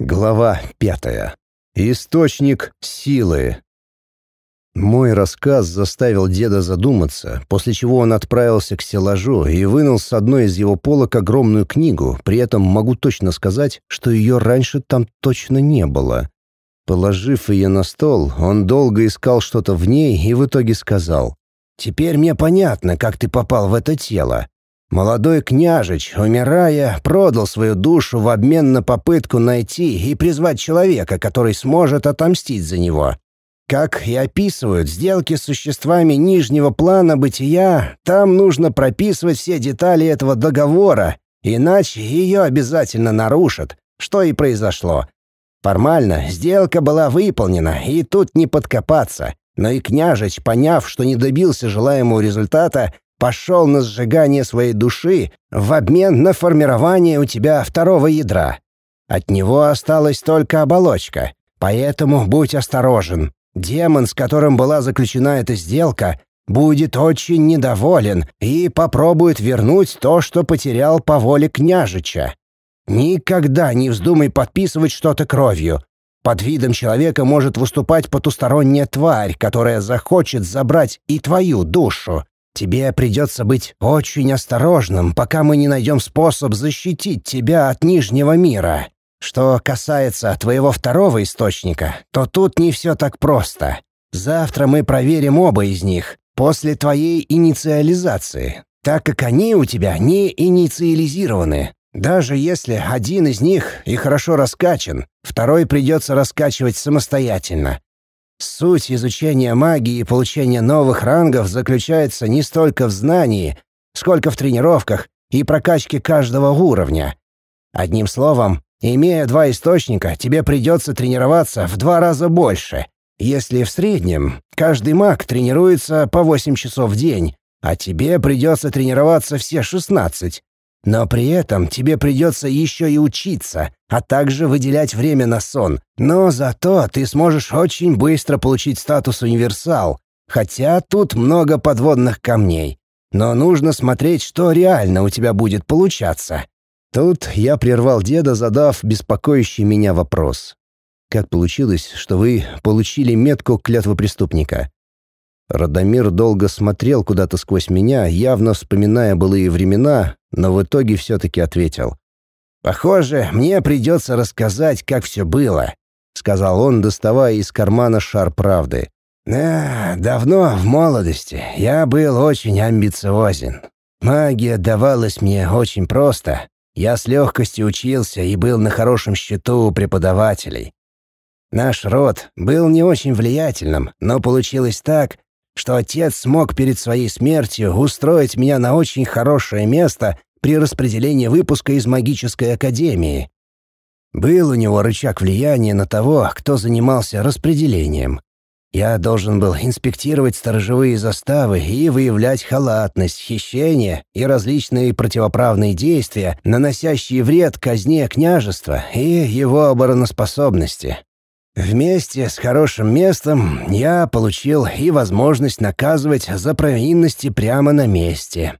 Глава пятая. Источник силы. Мой рассказ заставил деда задуматься, после чего он отправился к стеллажу и вынул с одной из его полок огромную книгу, при этом могу точно сказать, что ее раньше там точно не было. Положив ее на стол, он долго искал что-то в ней и в итоге сказал, «Теперь мне понятно, как ты попал в это тело. Молодой княжич, умирая, продал свою душу в обмен на попытку найти и призвать человека, который сможет отомстить за него. Как и описывают сделки с существами нижнего плана бытия, там нужно прописывать все детали этого договора, иначе ее обязательно нарушат, что и произошло. Формально сделка была выполнена, и тут не подкопаться. Но и княжич, поняв, что не добился желаемого результата, пошел на сжигание своей души в обмен на формирование у тебя второго ядра. От него осталась только оболочка, поэтому будь осторожен. Демон, с которым была заключена эта сделка, будет очень недоволен и попробует вернуть то, что потерял по воле княжича. Никогда не вздумай подписывать что-то кровью. Под видом человека может выступать потусторонняя тварь, которая захочет забрать и твою душу. Тебе придется быть очень осторожным, пока мы не найдем способ защитить тебя от Нижнего мира. Что касается твоего второго источника, то тут не все так просто. Завтра мы проверим оба из них после твоей инициализации, так как они у тебя не инициализированы. Даже если один из них и хорошо раскачан, второй придется раскачивать самостоятельно. Суть изучения магии и получения новых рангов заключается не столько в знании, сколько в тренировках и прокачке каждого уровня. Одним словом, имея два источника, тебе придется тренироваться в два раза больше. Если в среднем каждый маг тренируется по 8 часов в день, а тебе придется тренироваться все 16, но при этом тебе придется еще и учиться, а также выделять время на сон. Но зато ты сможешь очень быстро получить статус универсал, хотя тут много подводных камней. Но нужно смотреть, что реально у тебя будет получаться. Тут я прервал деда, задав беспокоящий меня вопрос. Как получилось, что вы получили метку клятвы преступника? Радомир долго смотрел куда-то сквозь меня, явно вспоминая былые времена, но в итоге все-таки ответил. «Похоже, мне придется рассказать, как все было», — сказал он, доставая из кармана шар правды. «Да, давно, в молодости, я был очень амбициозен. Магия давалась мне очень просто. Я с легкостью учился и был на хорошем счету у преподавателей. Наш род был не очень влиятельным, но получилось так, что отец смог перед своей смертью устроить меня на очень хорошее место при распределении выпуска из магической академии. Был у него рычаг влияния на того, кто занимался распределением. Я должен был инспектировать сторожевые заставы и выявлять халатность, хищение и различные противоправные действия, наносящие вред казне княжества и его обороноспособности. Вместе с хорошим местом я получил и возможность наказывать за провинности прямо на месте.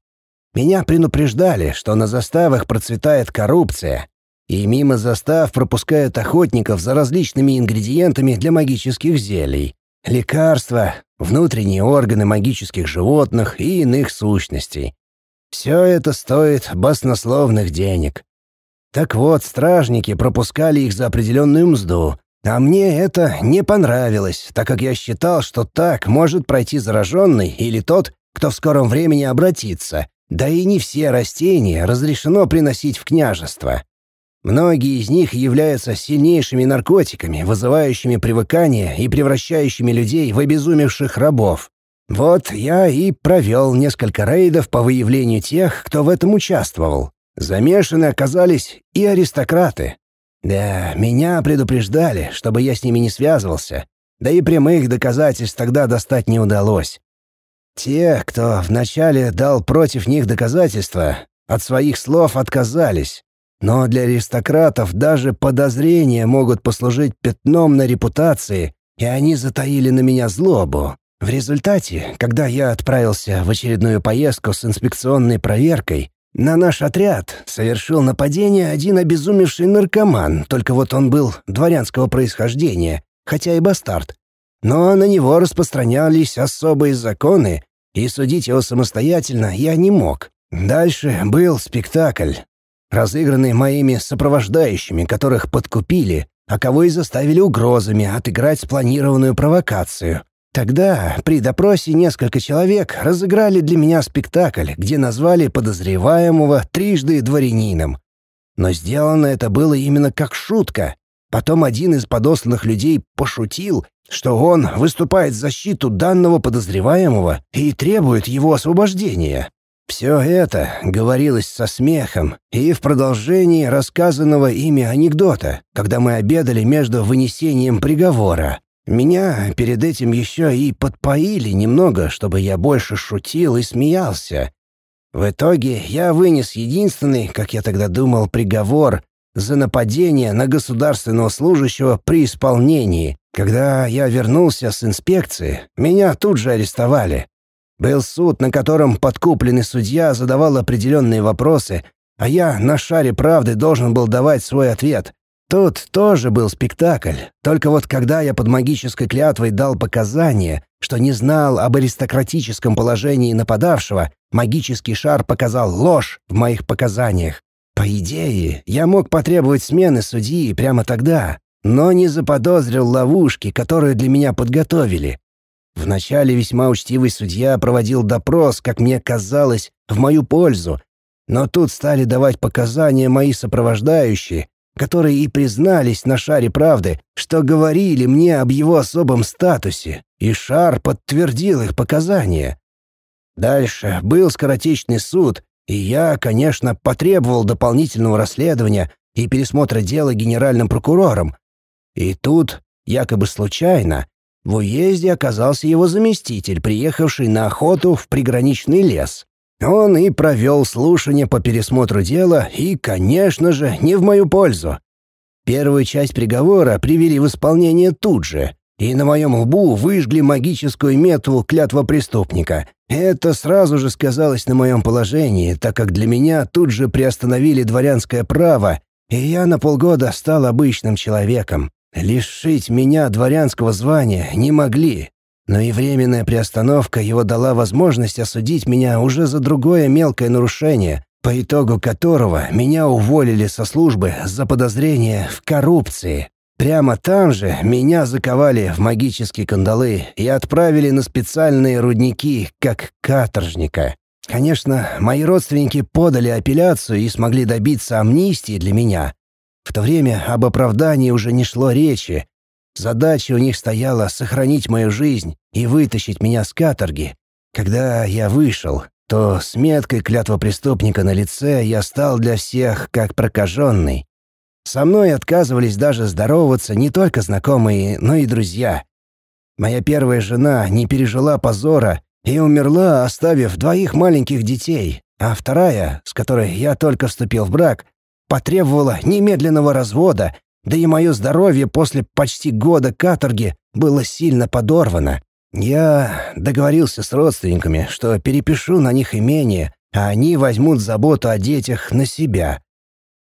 Меня предупреждали, что на заставах процветает коррупция, и мимо застав пропускают охотников за различными ингредиентами для магических зелий, лекарства, внутренние органы магических животных и иных сущностей. Все это стоит баснословных денег. Так вот, стражники пропускали их за определенную мзду, а мне это не понравилось, так как я считал, что так может пройти зараженный или тот, кто в скором времени обратится. Да и не все растения разрешено приносить в княжество. Многие из них являются сильнейшими наркотиками, вызывающими привыкание и превращающими людей в обезумевших рабов. Вот я и провел несколько рейдов по выявлению тех, кто в этом участвовал. Замешаны оказались и аристократы, да, меня предупреждали, чтобы я с ними не связывался, да и прямых доказательств тогда достать не удалось. Те, кто вначале дал против них доказательства, от своих слов отказались. Но для аристократов даже подозрения могут послужить пятном на репутации, и они затаили на меня злобу. В результате, когда я отправился в очередную поездку с инспекционной проверкой, На наш отряд совершил нападение один обезумевший наркоман, только вот он был дворянского происхождения, хотя и бастард. Но на него распространялись особые законы, и судить его самостоятельно я не мог. Дальше был спектакль, разыгранный моими сопровождающими, которых подкупили, а кого и заставили угрозами отыграть спланированную провокацию. Тогда при допросе несколько человек разыграли для меня спектакль, где назвали подозреваемого трижды дворянином. Но сделано это было именно как шутка. Потом один из подосланных людей пошутил, что он выступает в защиту данного подозреваемого и требует его освобождения. Все это говорилось со смехом и в продолжении рассказанного ими анекдота, когда мы обедали между вынесением приговора. Меня перед этим еще и подпоили немного, чтобы я больше шутил и смеялся. В итоге я вынес единственный, как я тогда думал, приговор за нападение на государственного служащего при исполнении. Когда я вернулся с инспекции, меня тут же арестовали. Был суд, на котором подкупленный судья задавал определенные вопросы, а я на шаре правды должен был давать свой ответ. Тут тоже был спектакль, только вот когда я под магической клятвой дал показания, что не знал об аристократическом положении нападавшего, магический шар показал ложь в моих показаниях. По идее, я мог потребовать смены судьи прямо тогда, но не заподозрил ловушки, которые для меня подготовили. Вначале весьма учтивый судья проводил допрос, как мне казалось, в мою пользу, но тут стали давать показания мои сопровождающие, которые и признались на шаре правды, что говорили мне об его особом статусе, и шар подтвердил их показания. Дальше был скоротечный суд, и я, конечно, потребовал дополнительного расследования и пересмотра дела генеральным прокурором. И тут, якобы случайно, в уезде оказался его заместитель, приехавший на охоту в приграничный лес. Он и провел слушание по пересмотру дела, и, конечно же, не в мою пользу. Первую часть приговора привели в исполнение тут же, и на моем лбу выжгли магическую мету клятва преступника. Это сразу же сказалось на моем положении, так как для меня тут же приостановили дворянское право, и я на полгода стал обычным человеком. Лишить меня дворянского звания не могли, но и временная приостановка его дала возможность осудить меня уже за другое мелкое нарушение, по итогу которого меня уволили со службы за подозрение в коррупции. Прямо там же меня заковали в магические кандалы и отправили на специальные рудники, как каторжника. Конечно, мои родственники подали апелляцию и смогли добиться амнистии для меня. В то время об оправдании уже не шло речи, Задача у них стояла сохранить мою жизнь и вытащить меня с каторги. Когда я вышел, то с меткой клятва преступника на лице я стал для всех как прокаженный. Со мной отказывались даже здороваться не только знакомые, но и друзья. Моя первая жена не пережила позора и умерла, оставив двоих маленьких детей, а вторая, с которой я только вступил в брак, потребовала немедленного развода да и мое здоровье после почти года каторги было сильно подорвано. Я договорился с родственниками, что перепишу на них имение, а они возьмут заботу о детях на себя.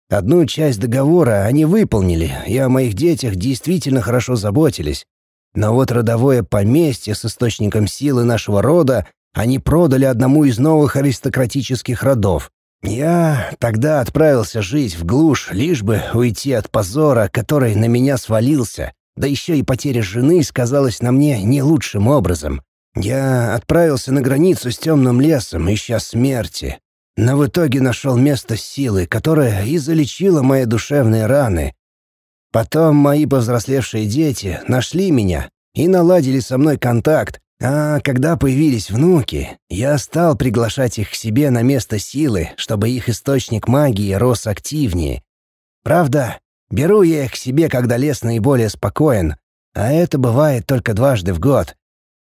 Одну часть договора они выполнили, и о моих детях действительно хорошо заботились. Но вот родовое поместье с источником силы нашего рода они продали одному из новых аристократических родов. Я тогда отправился жить в глушь, лишь бы уйти от позора, который на меня свалился, да еще и потеря жены сказалась на мне не лучшим образом. Я отправился на границу с темным лесом, ища смерти, но в итоге нашел место силы, которое и залечило мои душевные раны. Потом мои повзрослевшие дети нашли меня и наладили со мной контакт, а когда появились внуки, я стал приглашать их к себе на место силы, чтобы их источник магии рос активнее. Правда, беру я их к себе, когда лес наиболее спокоен, а это бывает только дважды в год.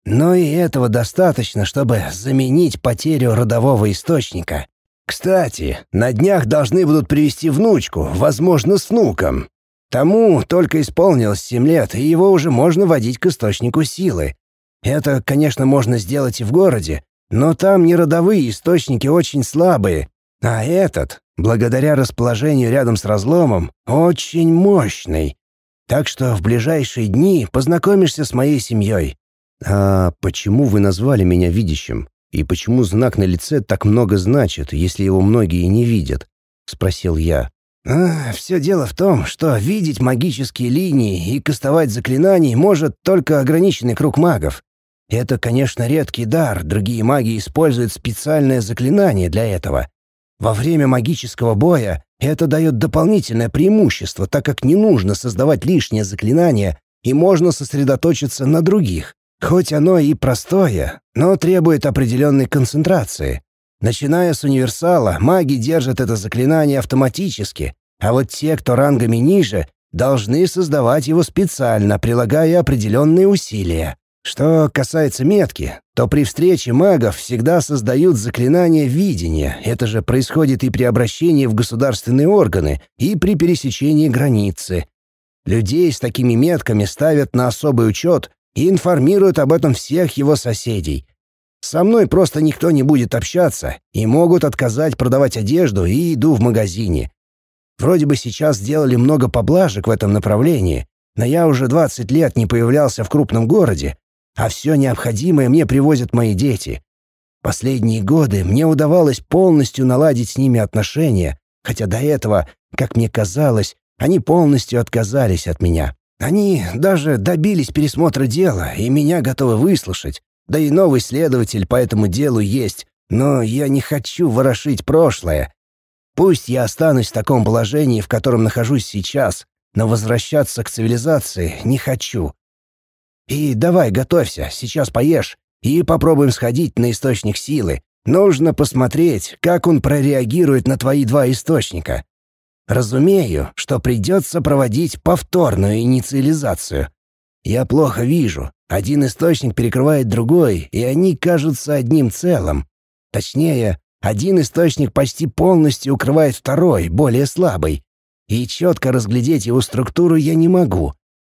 Но и этого достаточно, чтобы заменить потерю родового источника. Кстати, на днях должны будут привести внучку, возможно, с внуком. Тому только исполнилось семь лет, и его уже можно водить к источнику силы. Это, конечно, можно сделать и в городе, но там неродовые источники очень слабые, А этот, благодаря расположению рядом с разломом, очень мощный. Так что в ближайшие дни познакомишься с моей семьей». «А почему вы назвали меня видящим? И почему знак на лице так много значит, если его многие не видят?» — спросил я. А, «Все дело в том, что видеть магические линии и кастовать заклинания может только ограниченный круг магов. Это, конечно, редкий дар, другие маги используют специальное заклинание для этого. Во время магического боя это дает дополнительное преимущество, так как не нужно создавать лишнее заклинание и можно сосредоточиться на других. Хоть оно и простое, но требует определенной концентрации. Начиная с универсала, маги держат это заклинание автоматически, а вот те, кто рангами ниже, должны создавать его специально, прилагая определенные усилия. Что касается метки, то при встрече магов всегда создают заклинание видения. Это же происходит и при обращении в государственные органы, и при пересечении границы. Людей с такими метками ставят на особый учет и информируют об этом всех его соседей. Со мной просто никто не будет общаться и могут отказать продавать одежду и еду в магазине. Вроде бы сейчас сделали много поблажек в этом направлении, но я уже 20 лет не появлялся в крупном городе, а все необходимое мне привозят мои дети. Последние годы мне удавалось полностью наладить с ними отношения, хотя до этого, как мне казалось, они полностью отказались от меня. Они даже добились пересмотра дела и меня готовы выслушать, да и новый следователь по этому делу есть, но я не хочу ворошить прошлое. Пусть я останусь в таком положении, в котором нахожусь сейчас, но возвращаться к цивилизации не хочу. И давай, готовься, сейчас поешь, и попробуем сходить на источник силы. Нужно посмотреть, как он прореагирует на твои два источника. Разумею, что придется проводить повторную инициализацию. Я плохо вижу, один источник перекрывает другой, и они кажутся одним целым. Точнее, один источник почти полностью укрывает второй, более слабый. И четко разглядеть его структуру я не могу.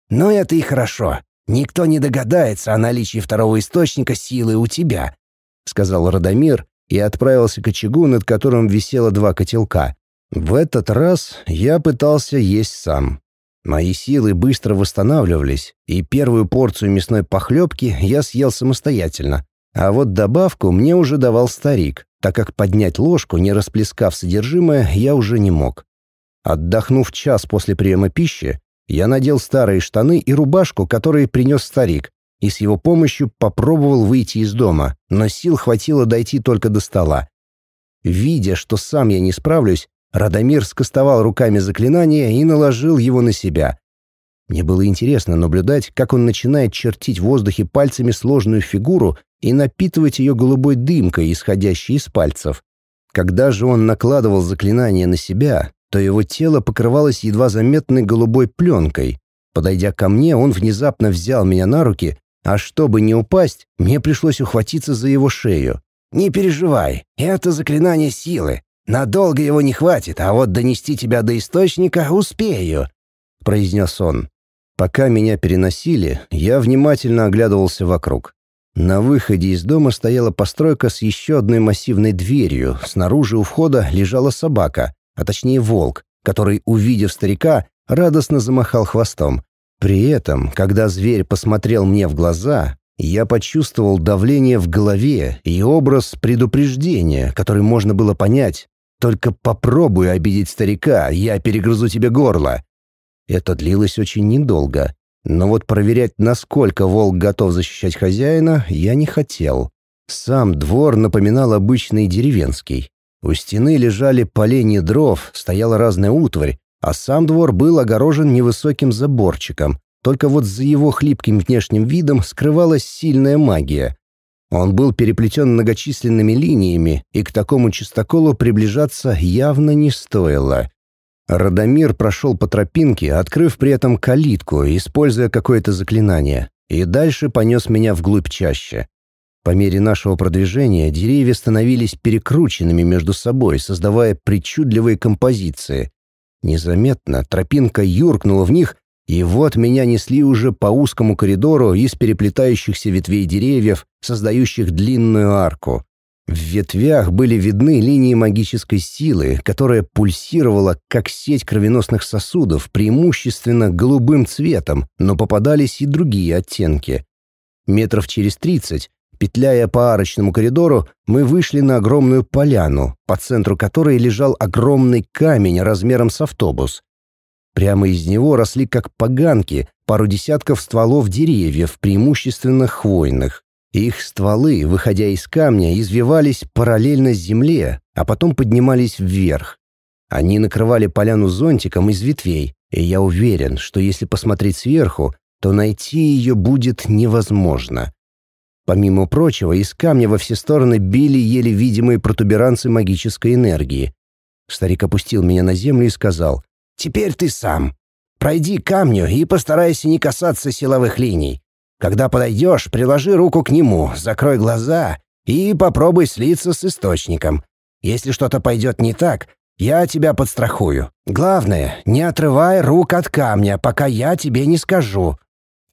Но это и хорошо. Никто не догадается о наличии второго источника силы у тебя», — сказал Радомир и отправился к очагу, над которым висело два котелка. В этот раз я пытался есть сам. Мои силы быстро восстанавливались, и первую порцию мясной похлебки я съел самостоятельно. А вот добавку мне уже давал старик, так как поднять ложку, не расплескав содержимое, я уже не мог. Отдохнув час после приема пищи, я надел старые штаны и рубашку, которые принес старик, и с его помощью попробовал выйти из дома, но сил хватило дойти только до стола. Видя, что сам я не справлюсь, Радомир скостовал руками заклинание и наложил его на себя. Мне было интересно наблюдать, как он начинает чертить в воздухе пальцами сложную фигуру и напитывать ее голубой дымкой, исходящей из пальцев. Когда же он накладывал заклинание на себя, то его тело покрывалось едва заметной голубой пленкой. Подойдя ко мне, он внезапно взял меня на руки, а чтобы не упасть, мне пришлось ухватиться за его шею. «Не переживай, это заклинание силы. Надолго его не хватит, а вот донести тебя до источника успею», — произнес он. Пока меня переносили, я внимательно оглядывался вокруг. На выходе из дома стояла постройка с еще одной массивной дверью. Снаружи у входа лежала собака, а точнее волк, который, увидев старика, радостно замахал хвостом. При этом, когда зверь посмотрел мне в глаза, я почувствовал давление в голове и образ предупреждения, который можно было понять, только попробуй обидеть старика, я перегрызу тебе горло». Это длилось очень недолго. Но вот проверять, насколько волк готов защищать хозяина, я не хотел. Сам двор напоминал обычный деревенский. У стены лежали поленья дров, стояла разная утварь, а сам двор был огорожен невысоким заборчиком. Только вот за его хлипким внешним видом скрывалась сильная магия. Он был переплетен многочисленными линиями, и к такому чистоколу приближаться явно не стоило. Радомир прошел по тропинке, открыв при этом калитку, используя какое-то заклинание, и дальше понес меня вглубь чаще. По мере нашего продвижения деревья становились перекрученными между собой, создавая причудливые композиции. Незаметно тропинка юркнула в них, и вот меня несли уже по узкому коридору из переплетающихся ветвей деревьев, создающих длинную арку. В ветвях были видны линии магической силы, которая пульсировала, как сеть кровеносных сосудов, преимущественно голубым цветом, но попадались и другие оттенки. Метров через тридцать, петляя по арочному коридору, мы вышли на огромную поляну, по центру которой лежал огромный камень размером с автобус. Прямо из него росли как поганки пару десятков стволов деревьев, преимущественно хвойных. Их стволы, выходя из камня, извивались параллельно земле, а потом поднимались вверх. Они накрывали поляну зонтиком из ветвей, и я уверен, что если посмотреть сверху, то найти ее будет невозможно. Помимо прочего, из камня во все стороны били еле видимые протуберанцы магической энергии. Старик опустил меня на землю и сказал, «Теперь ты сам. Пройди камню и постарайся не касаться силовых линий. Когда подойдешь, приложи руку к нему, закрой глаза и попробуй слиться с источником. Если что-то пойдет не так, я тебя подстрахую. Главное, не отрывай рук от камня, пока я тебе не скажу».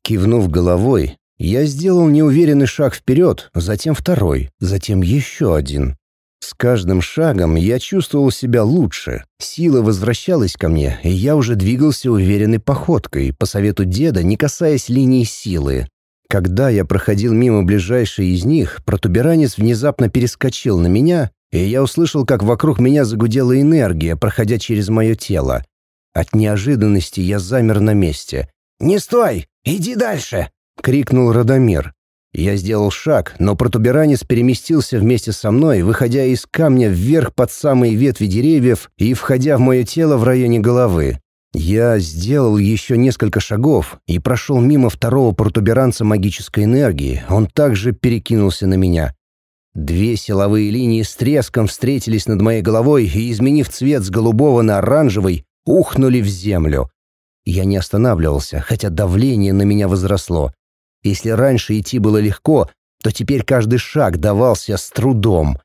Кивнув головой, я сделал неуверенный шаг вперед, затем второй, затем еще один. С каждым шагом я чувствовал себя лучше, сила возвращалась ко мне, и я уже двигался уверенной походкой, по совету деда, не касаясь линии силы. Когда я проходил мимо ближайшей из них, протуберанец внезапно перескочил на меня, и я услышал, как вокруг меня загудела энергия, проходя через мое тело. От неожиданности я замер на месте. «Не стой! Иди дальше!» — крикнул Радомир. Я сделал шаг, но протуберанец переместился вместе со мной, выходя из камня вверх под самые ветви деревьев и входя в мое тело в районе головы. Я сделал еще несколько шагов и прошел мимо второго протуберанца магической энергии. Он также перекинулся на меня. Две силовые линии с треском встретились над моей головой и, изменив цвет с голубого на оранжевый, ухнули в землю. Я не останавливался, хотя давление на меня возросло. Если раньше идти было легко, то теперь каждый шаг давался с трудом.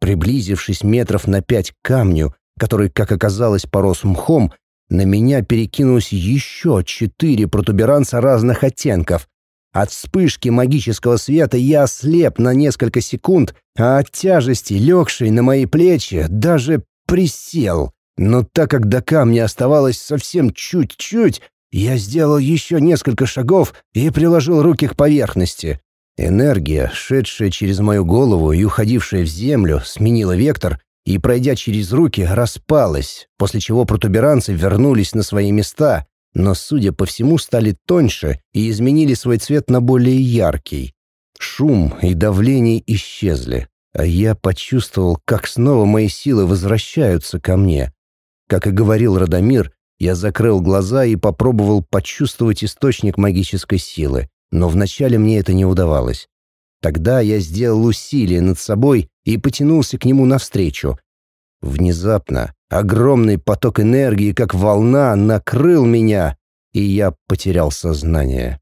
Приблизившись метров на пять к камню, который, как оказалось, порос мхом, на меня перекинулось еще четыре протуберанца разных оттенков. От вспышки магического света я ослеп на несколько секунд, а от тяжести, легшей на мои плечи, даже присел. Но так как до камня оставалось совсем чуть-чуть, я сделал еще несколько шагов и приложил руки к поверхности. Энергия, шедшая через мою голову и уходившая в землю, сменила вектор и, пройдя через руки, распалась, после чего протуберанцы вернулись на свои места, но, судя по всему, стали тоньше и изменили свой цвет на более яркий. Шум и давление исчезли, а я почувствовал, как снова мои силы возвращаются ко мне. Как и говорил Радомир, я закрыл глаза и попробовал почувствовать источник магической силы, но вначале мне это не удавалось. Тогда я сделал усилие над собой и потянулся к нему навстречу. Внезапно огромный поток энергии, как волна, накрыл меня, и я потерял сознание.